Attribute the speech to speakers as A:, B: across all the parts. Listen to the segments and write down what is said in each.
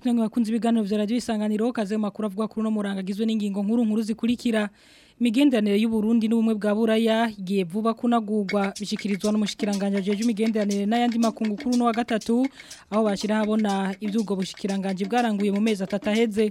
A: twemwe bakunze ibiganiro bya radio isanganiro kaze makuru avuga kuri no muranga n'ingingo nkuru nkuru zikurikira imigenderanire y'u Burundi n'ubumwe bwa Buraya giye vuba kunagugwa bishikirizwa n'umushikiranganje jeje imigenderanire n'ayandi makungu kuri no wa gatatu aho bashira habona ivyugo bushikiranganje bwaranguye mu mezi atataheze aheze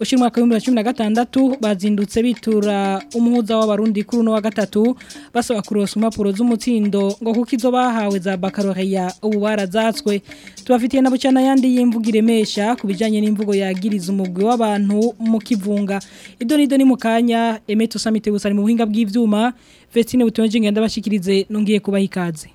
A: ushyira umwaka w'ibihumbi na cumi na gatandatu bazindutse bitura umuhuza w'abarundi kuri uno wa gatatu basaba kurosa impapuro z'umutsindo ngo kuko izo bahawe za bakaroheya ubu barazatswe tubafitiye na bucana yandi y'imvugo iremesha ku bijyanye n'imvugo yagiriza umugwi w'abantu mu kivunga idonido ni mu kanya emeto samite gusa ni mu buhinga bw'ibyuma vestine butonje ngenda bashyikirize nongiye kubaha ikaze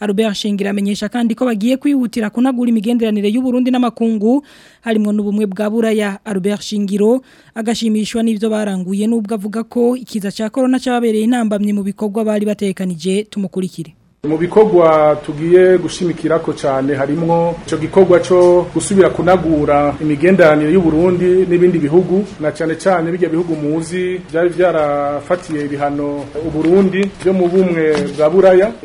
A: Albert Shingiro amenyesha kandi ko bagiye kwihutira kunagura imigenderanire y'u Burundi n'amakungu harimo n'ubumwe bwa ya Albert Shingiro agashimishwa n'ivyo baranguye nubwo avuga ko ikiza cya corona cyababereye intambamye mu bikorwa bari batekanije tumukurikire
B: mu bikorwa tugiye gushimikira ko cyane harimo icyo gikorwa cyo gusubira kunagura imigenderanire y'u Burundi n'ibindi bihugu na cyane cyane bijya bihugu muzi byari byarafatiye ibihano u Burundi byo mu bumwe bwa Buraya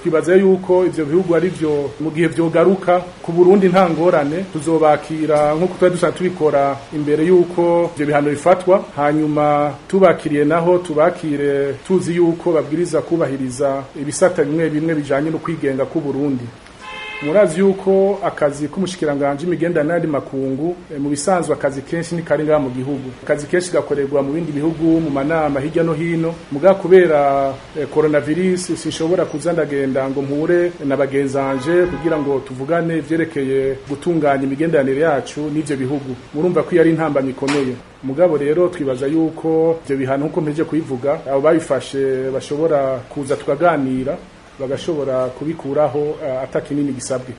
B: twibaza yuko ibyo bihugu ari byo mu gihe byogaruka ku burundi nta ngorane tuzobakira nk'uko tuba dusanzwe tubikora imbere y'uko ibyo bihano bifatwa hanyuma tubakiriye naho tubakire tuzi yuko babwiriza kubahiriza ibisata bimwe bimwe bijyanye no kwigenga k'uburundi murazi yuko akazi k'umushikiranganji imigendanire n'andi makungu eh, mu bisanzwe akazi kenshi ni mu gihugu akazi kenshi gakorerwa mu bindi bihugu mu manama hirya no hino muga kubera eh, coronavirus sinshobora kuza ndagenda ngo mpure na bagenzi kugira ngo tuvugane ivyerekeye gutunganya imigendanire yacu n'ivyo bihugu murumva ko yari intambamyi ikomeye mugabo rero twibaza yuko ivyo bihano nkuko mpeje kubivuga abo babifashe bashobora kuza tukaganira bagashobora kubikuraho eh, atakinini gisabwe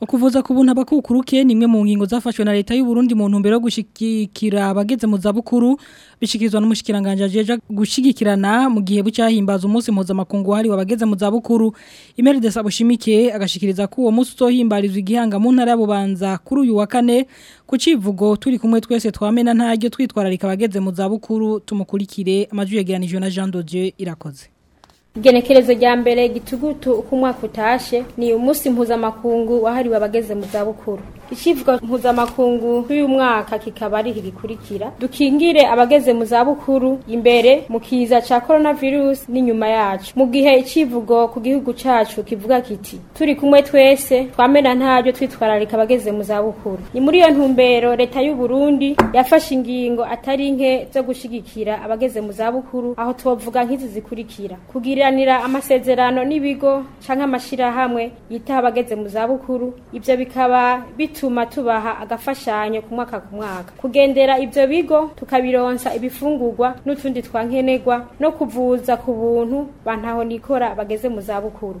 A: ukuvuza ku buntu abakukuruke ni imwe mu ngingo zafashwe na leta y'u Burundi mu ntumbero yo gushigikira abageze mu zabukuru bukuru bishikirizwa n'umushikiranganje ajeje gushigikirana mu gihe bucyahimbaza umunsi mpuzamakungu wahariwe abageze mu zabukuru bukuru Imeride Sabushimike agashikiriza ko uwo munsi uzohimbarizwa igihanga mu ntara y'Ububanza kuri uyu wa kane ku civugo turi kumwe twese twamena ntaryo twitwararika abageze mu za bukuru tumukurikire amajwi yegeranijwe na Jean Dodieu irakoze
C: Igenekerezo rya mbere gitugutu uko umwaka utashe ni umunsi mpuzamakungu wahariwe abageze mu zabukuru ikivuga mpuzamakungu uyu mwaka kikaba ari gikurikira dukingire abageze mu zabukuru imbere mu kiza cya coronavirus n'inyuma yacu mu gihe ikivugo ku gihugu cyacu kivuga kiti turi kumwe twese twamena ntabyo twitwararika abageze mu zabukuru ni muri iyo ntumbero leta y'u Burundi yafashe ingingo atari nke zo gushyigikira abageze mu zabukuru aho tuvuga nk'izi zikurikira kugiranira amasezerano n'ibigo cyangwa amashyirahamwe yitaho abageze mu zabukuru ibyo bikaba bituma bituma tubaha agafashanyo ku mwaka ku mwaka kugendera ibyo bigo tukabironsa ibifungugwa n'utundi twankenegwa no kuvuza ku buntu bantaho nikora bageze mu zabukuru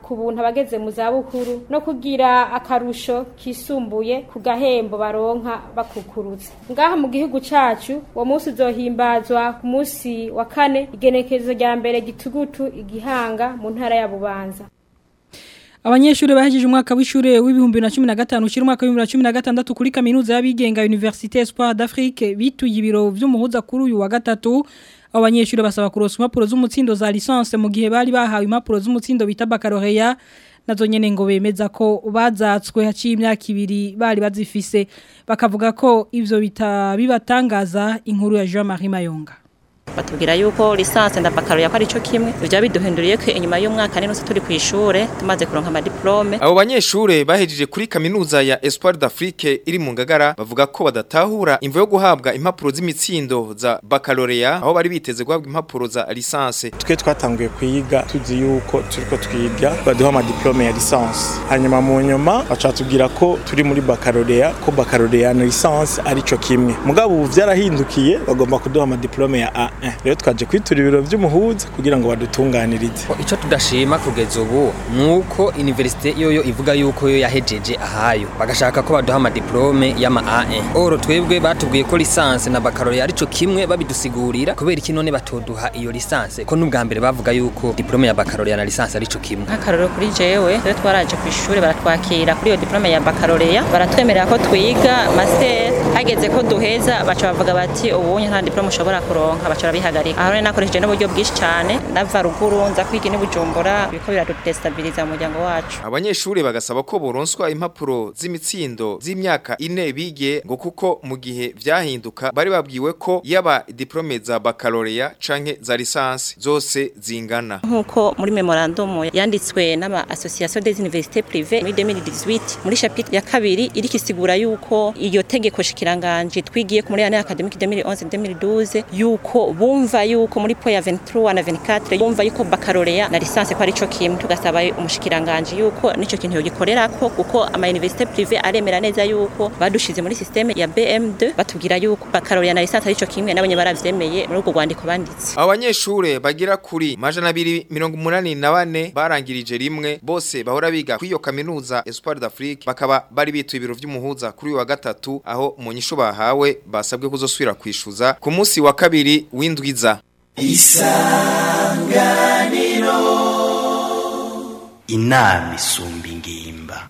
C: ku buntu abageze mu zabukuru no ku kugira akarusho kisumbuye ku gahembo baronka bakukurutse ngaha mu gihugu cacu uwo munsi uzohimbazwa ku munsi wa kane igenekerezo rya mbere gitugutu igihanga mu ntara ya bubanza
A: Abanyeshuri bahejije umwaka w'ishure w'ibihumbi na cumi 2015 ushira umwaka w'ibihumbi na 2016 kuri kaminuza y'abigenga Université Espoir d'Afrique bituye ibiro by’umuhuza kuri uyu wa gatatu abanyeshuri basaba kuroswa impapuro z'umutsindo za licence mu gihe bari bahawe impapuro z'umutsindo bita baccalaureat nazo nyene ngo bemeza ko bazatswe haciye imyaka ibiri bari bazifise bakavuga ko ivyo bitabibatangaza inkuru ya Jean Marie Mayonga
D: batubwira yuko lisansi na bakaruriya ko ari cyo kimwe ibyo biduhinduriye ko inyuma y'umwaka n'intu turi ku ishuri tumaze kuronka amadiporome
E: abo banyeshuri bahejeje kuri kaminuza ya Espoir d'Afrique iri mu ngagara bavuga ko badatahura imvo yo guhabwa impapuro z'imitsindo za bakaloriya aho bari biteze guhabwa impapuro za lisansi
F: twe twatanguye kuyiga tuzi yuko turiko twiga baduha amadiporome ya lisansi hanyuma mu nyuma bacatubwira ko turi muri bakaloriya ko bakaloriya na lisansi ari cyo kimwe mugabo ubu byarahindukiye bagomba kuduha amadiporome ya A Eh. rero twaje kwitura ibiro by'umuhuza kugira ngo badutunganirize
G: icyo tudashima kugeza ubu ni uko iniverisite yoyo ivuga yuko yo yahejeje ahayo bagashaka ko baduha amadiplome y'ama ae oro twebwe batubwiye ko lisansi na bakarori ari cyo kimwe babidusigurira kubera iki none batoduha iyo lisansi ko n'ubwa mbere bavuga yuko diplome ya bakarori na lisansi ari cyo kimwe
D: nk'akarori kuri jewe rero twaraje ku ishuri baratwakira kuri iyo diplome ya bakaloreya baratwemerera ko twiga master hageze ko duheza baca bavuga bati ubu nta diplome ushobora kuronka turabihagarika aha rero nakoresheje n'uburyo bwinshi cyane nava ruguru nza kwiga n'ibujumbura biko biradutestabiliza umuryango wacu
E: abanyeshuri bagasaba ko buronswa impapuro z'imitsindo z'imyaka ine bigiye ngo kuko mu gihe byahinduka bari babwiwe ko yaba diplome za baccalaureat canke za lisansi zose zingana
D: nkuko muri memorandum yanditswe n'aba association des universités privées muri 2018 muri chapitre ya kabiri irikisigura yuko iyo tegeko shikiranganje twigiye ku muri ane academic 2011 2012 yuko bumva yuko muri poya 23 na 24 bumva yuko bakalorea na lisansi ko ari cyo kimwe tugasaba umushikiranganje yuko nicyo kintu gikorera ko kuko ama universite privé aremera neza yuko badushize muri systeme ya BM2 batubwira yuko bakalorea na lisansi ari cyo kimwe nabonye baravyemeye muri uko rwandiko banditse
E: abanyeshure bagira kuri majana 284 barangirije rimwe bose bahora biga kwiyo kaminuza Espoir d'Afrique bakaba bari bitu ibiro vy'umuhuza kuri uyu wa gatatu aho munyishu bahawe basabwe kuzosubira kwishuza ku munsi wa kabiri w'indwiza isanganiro
H: inama isumba ingimba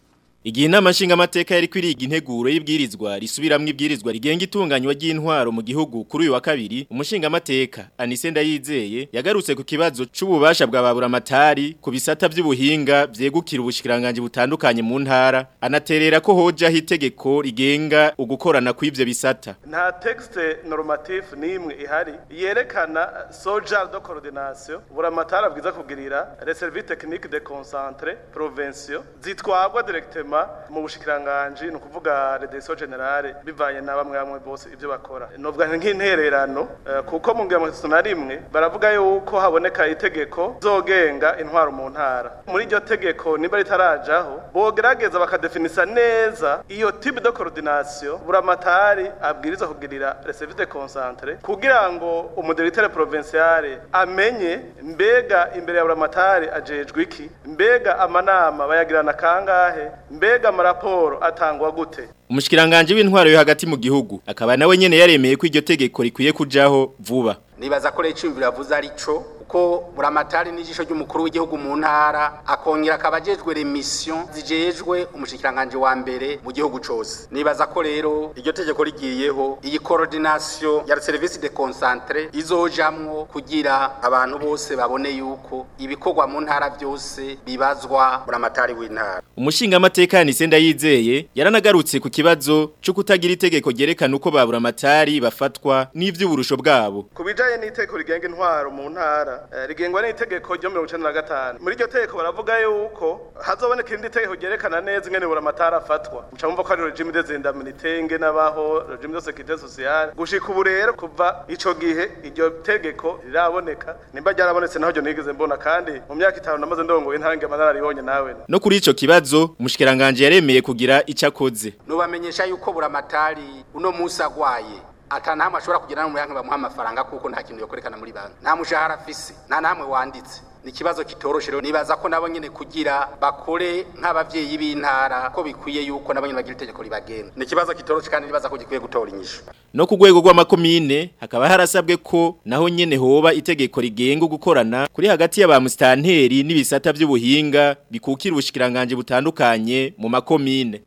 A: Igihe
I: inama nshingamateka yari kwiriga integuro y'ibwirizwa risubiramwe ibwirizwa rigenga itunganywa ry'intwaro mu gihugu kuri uyu wa kabiri umushingamateka Anise yizeye yagarutse ku kibazo c'ububasha bwa baburamatari ku bisata by'ubuhinga byegukira ubushikiranganje butandukanye mu ntara anaterera ko hoja hitegeko rigenga ugukorana kw'ivyo bisata
J: nta texte normatif nimwe ihari yerekana social de coordination buramatari abwiza kugirira les services de concentre provinciaux zitwagwa directement ubuzima mu bushikiranganji ni ukuvuga redeso generale bivanye na bamwe bamwe bose ibyo bakora novuga nk'intererano eh, kuko mu ngiramatsiko na rimwe baravuga yuko haboneka itegeko zogenga intwaro mu ntara muri iryo tegeko niba ritarajaho bogerageza bakadefinisa neza iyo tipe de coordination buramatari abwiriza kugirira resevite concentre kugira ngo umudirecteur provincial amenye mbega imbere ya buramatari ajejwe iki mbega amanama bayagirana kangahe mbega amaraporo atangwa gute
I: umushikiranganje w'intwaro yo hagati mu gihugu akaba nawe nyene yaremeye ko iryo tegeko rikwiye kujaho vuba
K: nibaza ko rero iciyumviro yavuze arico ko buramatari n'ijisho ry'umukuru w'igihugu mu ntara akongera akaba ajejwe remisiyo zijejwe umushikiranganji wa mbere mu gihugu cyose nibaza ko rero iryo tegeko rigiyeho iyi coordination ya service de concentre izojamwo kugira abantu bose babone yuko ibikorwa mu ntara byose bibazwa buramatari w'intara
I: umushingamateka yanise yizeye yaranagarutse ku kibazo cyo kutagira itegeko ryerekana uko ba buramatari bafatwa n'ivy'uburusho bwabo
J: kubijanye bijyanye n'itegeko rigenga intwaro mu ntara eh, rigengwa n'itegeko ryo mirongo icyenda na gatanu muri iryo tegeko baravuga yuko hazaboneka irindi tegeko ryerekana neza ingene buri amatara afatwa nca mwumva ko ari regime de zindaminite ngene abaho regime de securite sociale gushika ubu rero kuva icyo gihe iryo tegeko riraboneka nimba ryarabonetse naho ryo nigeze mbona kandi mu myaka itanu namaze ndongoye ntange amatara ribonye nawe
I: no kuri icyo kibazo umushikiranganje yaremeye kugira icyo akoze
K: nubamenyesha yuko buri amatari uno munsi agwaye akanama ashobora kugira mu banki bamuha amafaranga kuko nta kintu yokorekana muri banki nta mushahara afise nta namwe wanditse ni ikibazo kitoroshye rero nibaza ko nabo nyine kugira bakore nk'ababyeyi b'intara ko bikwiye yuko nabo nyine bagira itegeko ribagenda. ni ikibazo kitoroshye kandi nibaza ko gikwiye gutora inyishu
I: no ku rwego rw'amakomine hakaba harasabwe ko naho nyine hoba itegeko rigenga gukorana kuri hagati ya y'abamustanteri n'ibisata by'ubuhinga bikukira ubushikiranganje butandukanye mu makomine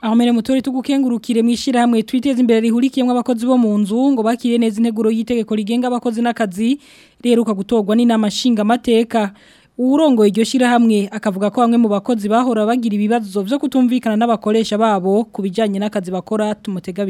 A: aho mere mutore tugukengurukire mwishirahamwe twiteze imbere rihurikiyemo abakozi bo mu nzu ngo bakire neza integuro y'itegeko rigenga abakozi n'akazi reruka gutogwa n'inama nshinga mateka urongoye iryo shirahamwe akavuga ko amwe mu bakozi bahora bagira ibibazo byo kutumvikana n'abakoresha babo kubijanye n'akazi bakora tumutega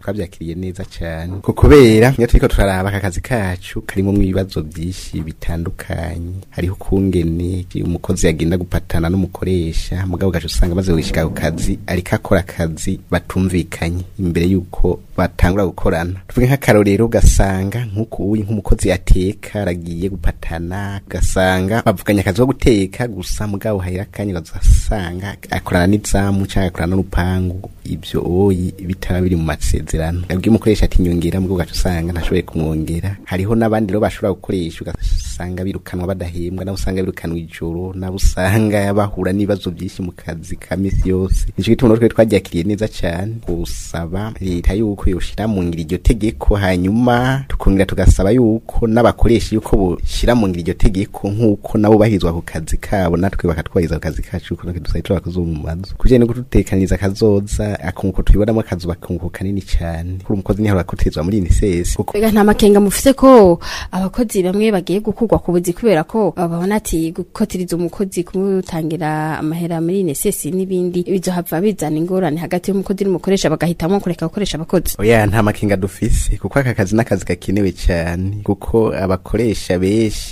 L: twabyakiriye neza cyane ko kubera iyo turiko turaraba aka kazi kacu karimo ibibazo byinshi bitandukanye hariho ukungene umukozi yagenda gupatana n'umukoresha mugabo gaje usanga maze wishika ku kazi ariko akora akazi batumvikanye imbere yuko batangura gukorana tuvuge nk'akarorero ugasanga nk'uko uyu nk'umukozi ateka aragiye gupatana ugasanga bavuganye akazi ko guteka gusa mugabo hari akanya bazasanga akorana n'izamu cyangwa akorana n'urupangu ibyo oyi bitaba biri mu matsinda amasezerano yabwiye umukoresha ati nyongera mbwo gacu usanga ntashoboye kumwongera hariho n'abandi rero bashobora gukoresha ugasanga birukanwa badahembwa nabo usanga birukanwa ijoro nabo usanga bahura n'ibibazo byinshi mu kazi ka misi yose nicyo gituma rero twaryakiriye neza cyane gusaba leta yuko yoshira mu ngiro iryo tegeko hanyuma tukongera tugasaba yuko n'abakoresha yuko boshira mu ngiro iryo tegeko nk'uko nabo bahizwa ku kazi kabo natwe bakatwariza ku kazi kacu kuko natwe dusabe turabakoze mu mazu kugira ngo tutekaniriza akazoza akunguko tubibonamo akazu bakunguko kanini cyane kuri niho bakoterwa muri inisesi
M: rega nta makenga mufite ko abakozi bamwe bagiye gukugwa ku buzi kubera ko babona ati gukotiriza umukozi kumutangira amahera muri inisesi n'ibindi bizohava bizana ingorane hagati y'umukozi n'umukoresha bagahitamo kureka gukoresha abakozi
L: oya nta makenga dufise kuko aka kazi n'akazi gakenewe cyane kuko abakoresha benshi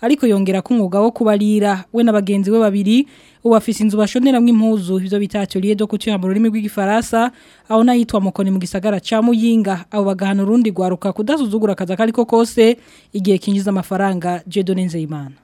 A: ariko yongera ko umwuga wo kubarira we na bagenzi be babiri ubafise inzu bashoneramo impuzu ibyo bita atelier do couture mu rurimi rw'igifaransa aho nahitwa mukoni mu gisagara cha muyinga abo bagahana urundi gwaruka kudasuzugura akazi akariko kose igihe kinjiza amafaranga Jedone Nzeyimana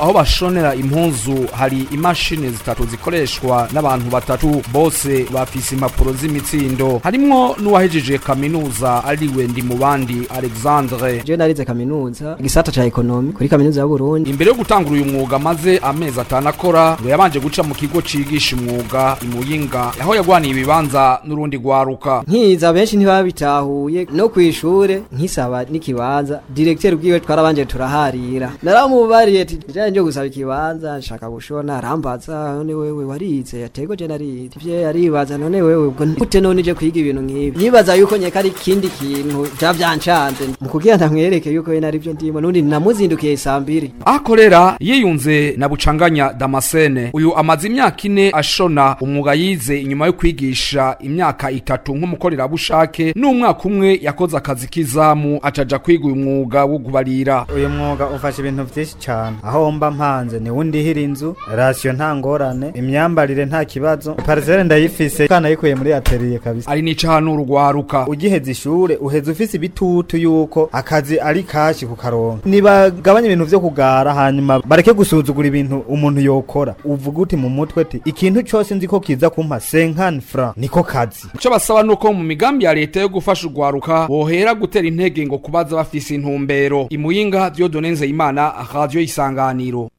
N: aho bashonera impunzu hari imashini zitatu zikoreshwa n'abantu batatu bose bafise impapuro z'imitsindo harimwo n'uwahejeje kaminuza ariwe ndi mu bandi Alexandre
O: je narize kaminuza igisata ca ekonomi kuri kaminuza ya Burundi
N: imbere yo gutangura uyu mwuga maze amezi atanakora ngo yabanje guca mu kigo cigisha umwuga imuyinga aho yagwaniye ibibanza n'urundi rwaruka
O: nkiza benshi ntibabitahuye no kwishure nkisaba nikibanza directeur bwiwe twarabanje turaharira naramubariye bijyanye gusaba ikibanza nshaka gushona arambaza none wewe warize yategoje narize yaribaza none wewe ubwo gute none je kwiga ibintu nkibi yibaza yuko nyeka ari kindi kintu bya byancanze mu kugira ndamwereke yuko we naribyo ndimo nundi namuzindukiye isambiri
N: akorera yiyunze na bucanganya Damascene uyu amaze imyaka ine ashona umwuga yize inyuma yo kwigisha imyaka itatu nk'umukorerabushake n'umwaka umwe yakoze akazi k'izamu ataja kwiga uyu mwuga wo gubarira
P: uyu mwuga ufasha ibintu byinshi cyane aho mba mpanze ni wundihira inzu rasiyo nta ngorane imyambarire nta kibazo parisere ndayifise kana yikuye muri atelier kabisa
N: ari nico hano urwaruka
P: ugiheza ishure uheze ufise ibitutu yuko akazi ari kashi ku karonka nibagabanye ibintu vyo kugara hanyuma bareke gusuzugura ibintu umuntu yokora uvuga uti mu mutwe ati ikintu cyose nzi ko kiza kumpa 50 francs niko kazi
N: ico basaba nuko mu migambi ya leta yo gufasha urwaruka bohera gutera intege ngo kubaza bafise intumbero imuyinga Dieudonne imana radio isangani
A: kiganiro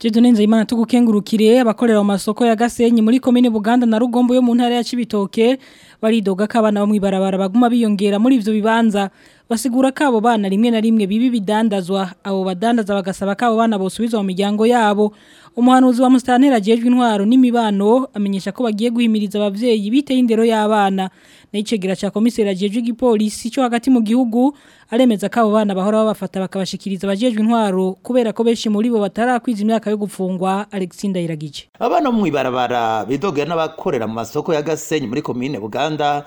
A: Jidone nzayimana tugukengurukire abakorera mu masoko ya Gasenyi muri komine Buganda na Rugombo yo mu ntara ya Cibitoke baridoga ko abana bo mwibarabara baguma biyongera muri ivyo bibanza basigura ko abo bana rimwe na rimwe bibi bidandazwa abo badandaza bagasaba ko abo bana bosubizwa mu miryango yabo umuhanuzi wa Mustantera ajejwe intwaro n'imibano amenyesha ko bagiye guhimiriza abavyeyi biteye indero y'abana n'ikigira cya komiseri agejwe igipolisi cyo hagati mu gihugu aremeza ko abo bana bahora babafata bakabashikiriza abajejwe intwaro kubera ko benshi muri bo batarakwiza imyaka yo gufungwa Alexander Iragije
Q: abana mu ibarabara bidogera n'abakorera mu masoko ya Gasenyi muri commune Buganda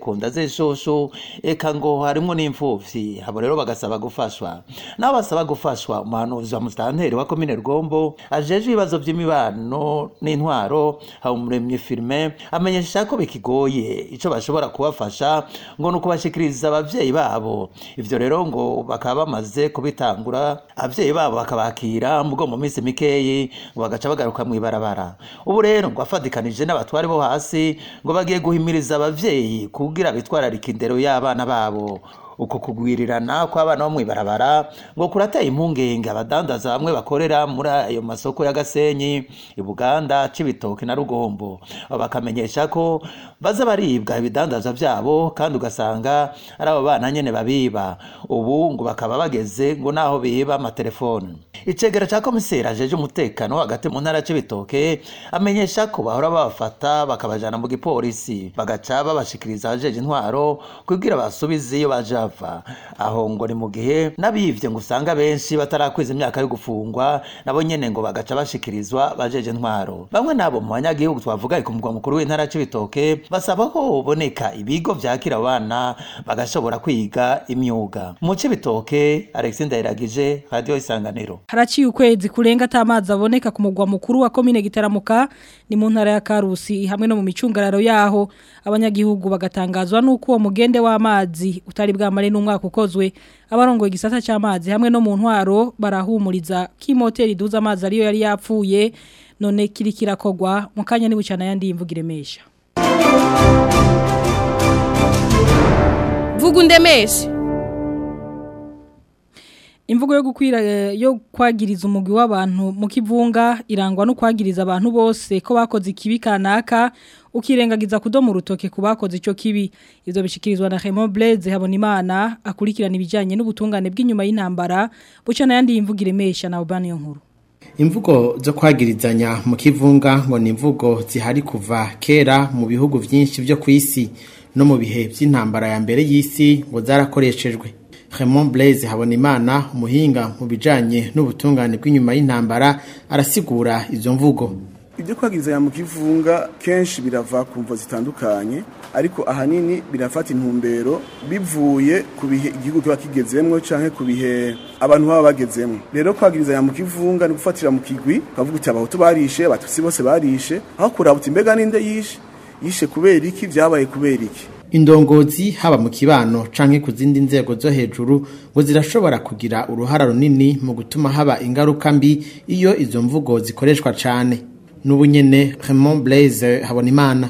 Q: ku nda z'ishushu eka ngo harimwo n'imfubyi abo rero bagasaba gufashwa nabo basaba gufashwa umuhanuzi wa musitanteri wa komine rwombo ajeje ibibazo by'imibano n'intwaro habumuremye firime amenyesha ko bikigoye icyo bashobora kubafasha ngo ni ukubashikiriza ababyeyi babo ibyo rero ngo bakaba bamaze kubitangura ababyeyi babo bakabakira mugo mu minsi mikeyi ngo bagaca bagaruka mu ibarabara ubu rero ngo afatikanije n'abatwari bo hasi ngo bagiye guhimiriza abavyeyi kugira bitwararika indero y'abana babo uko kugwirirana kw'abana bo mw'ibarabara ngo kurateye impungenge abadandaza bamwe bakorera muri ayo masoko ya Gasenyi i Buganda Cibitoke na Rugombo bakamenyesha ko baza baribwa ibidandaza byabo kandi ugasanga ari abo bana nyene babiba ubu ngo bakaba bageze ngo naho biba amatelefoni icegera cya komiseri ajeje umutekano hagati mu ntara Cibitoke amenyesha ko bahora babafata bakabajyana mu gipolisi bagaca babashikiriza ajeje intwaro kubwira basubize iyo bajaho barava aho ngo ni mu gihe n'abivye ngo usanga benshi batarakwiza imyaka yo gufungwa nabo nyene ngo bagaca bashikirizwa bajeje ntwaro bamwe nabo mu banyagihugu twavuga ku mugwa mukuru w'intara c'ibitoke basaba ko hoboneka ibigo byakira abana bagashobora kwiga imyuga mu c'ibitoke Alexis Ndayiragije radio isanganiro
A: haraciye ukwezi kurenga atamazi aboneka ku mugwa mukuru wa komine gitaramuka ni mu ntara ya Karusi hamwe no mu micungararo yaho abanyagihugu bagatangazwa nuko uwo mugende w'amazi utari bwa kamare n'umwaka ukozwe abarongoye igisata cy'amazi hamwe no mu ntwaro barahumuriza k'imoteri iduza amazi ariyo yari yapfuye none kirikira kogwa mu kanya n'ibucana yandi imvugire mesha
R: vuga undemeshe
A: imvugo yo gukwira eh, yo kwagiriza umugwi w'abantu mu kivunga irangwa no kwagiriza abantu bose ko bakoze ikibi kanaka ukirengagiza kudoma urutoke ku bakoze icyo kibi ibyo bishikirizwa na Raymond Blaise imana akurikirana ibijyanye n'ubutungane bw'inyuma y'intambara buca n'ayandi yimvuga iremesha na Urban Nkuru
S: imvugo zo kwagirizanya mu kivunga ngo ni imvugo zihari kuva kera mu bihugu byinshi byo ku isi no mu bihe by'intambara ya mbere y'isi ngo zarakoreshejwe Raymond Blaise Habonimana umuhinga mu bijanye n'ubutungane bw'inyuma y'intambara arasigura izo mvugo
T: ibyo kwagiza ya kivunga kenshi birava ku mvo zitandukanye ariko ahanini birafata intumbero bivuye ku bihe igihugu kiba kigezemwo cyangwa ku bihe abantu baba bagezemwo rero kwagiriza mu mukivunga ni gufatira mu kigwi ukavuga uti abahutu barishe abatutsi bose barishe aho kuraba uti mbega ninde yishe yishe kubera iki byabaye kubera iki
S: indongozi haba mu kibano canke ku zindi nzego zo hejuru ngo zirashobora kugira uruhara runini mu gutuma haba ingaruka mbi iyo izo mvugo zikoreshwa cyane. n'ubunyene Raymond Blaise Habonimana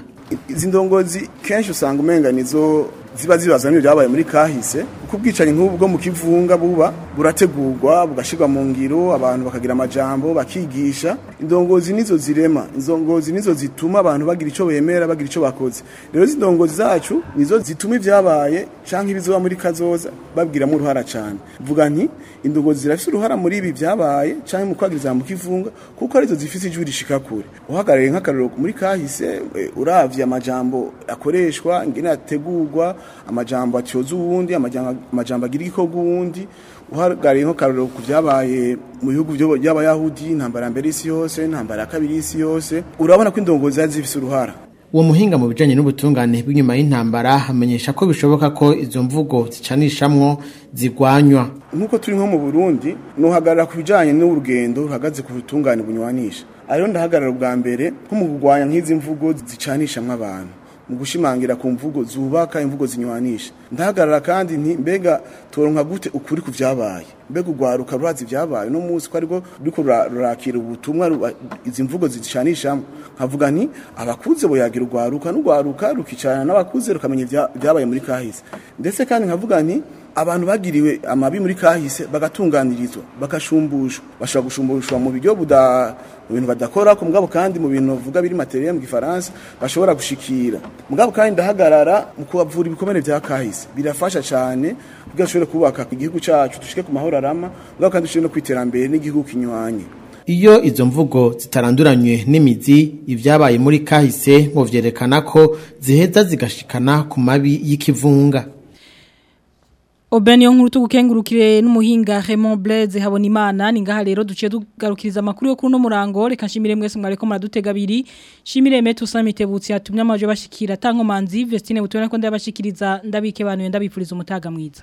T: izi ndongozi kenshi usanga umenga nizo ziba zibaza byabaye muri kahise kubwicanyi nk'ubwo mu kivunga buba burategurwa bugashyirwa mu ngiro abantu bakagira amajambo bakigisha indongozi nizo zirema indongozi nizo zituma abantu bagira icyo bemera bagira icyo bakoze rero izi ndongozi zacu nizo zituma ibyabaye cyangwa ibizoba muri kazoza babwiramo uruhara cyane vuga nti indongozi zirafite uruhara muri ibi byabaye cyangwa mu kwagiriza mu kivunga kuko arizo zifite ijwi rishika kure uhagarariye nk'akarero muri kahise uravye amajambo akoreshwa ingene ategurwa amajambo atyoza ubundi amajambo amajambo agira igikobwa ubundi uhagariye nko karuriro ku byabaye mu bihugu by'abayahudi intambara mbere y'isi yose intambara kabiri y'isi yose urabona ko indongozi zari zifite uruhara
S: uwo muhinga mu bijyanye n'ubutungane bw'inyuma y'intambara amenyesha ko bishoboka ko izo mvugo zicanishamwo zigwanywa
T: nk'uko turi nko mu burundi nuhagarara ku bijyanye n'urugendo ruhagaze ku butungane bunywanisha ariyo ndahagarara ubwa mbere nko mu kurwanya nk'izi mvugo zicanishamwo abantu mu gushimangira ku mvugo zubaka imvugo zinywanisha ndahagarara kandi nti mbega turonka gute ukuri ku byabaye mbega ugwaruka rurazi ibyabaye no munsi ko ariko riko rurakira ubutumwa izi mvugo zishanishamo nkavuga nti abakuze boyagira urwaruka n'ugwaruka rukicarana n'abakuze rukamenya ibyabaye muri kahise ndetse kandi nkavuga nti abantu bagiriwe amabi muri kahise bagatunganirizwa bagashumbushwa bashobora gushumbushwa mu buryo mu bintu badakora ku mugabo kandi mu bintu bavuga biri materiya mu gifaransa bashobora gushikira mugabo kandi ndahagarara mu kubavura ibikomere bya kahise birafasha cyane kugira ashobore kubaka igihugu cyacu dushike ku mahoro arama mugabo kandi dushobore no kwiterambere n'igihugu kinyuranye
S: iyo izo mvugo zitaranduranywe n'imizi ibyabaye muri kahise ngo byerekana ko ziheza zigashikana ku mabi y'ikivunga
A: Obe niyo nkuru tugukengurukire n'umuhinga Raymond Blaise habona imana ni ngaha rero duciye tugarukiriza amakuru yo kuno murango reka nshimire mwese mwareko muradutega abiri nshimire Mete Usamite Butsi yatumye amaje bashikira tankomanzi Vestine butubona ko ndabashikiriza ndabike abantu ndabifuriza umutaga mwiza